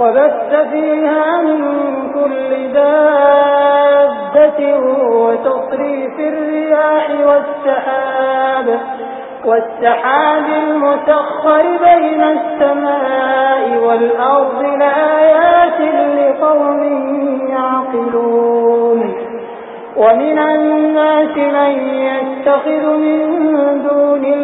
وبث فيها من كل دابة وتصريف الرياح والسحاب والسحاب المسخر بين السماء والأرض لآيات لقوم يعقلون. ومن الناس من يتخذ من دون الله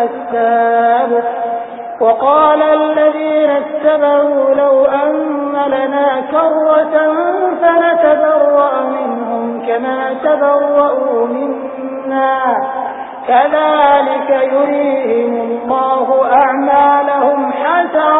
بهم الأسباب وقال الذين اتبعوا لو أن لنا كرة فنتبرأ منهم كما تبرأوا منا. كذلك يريهم الله أعمالهم حسرات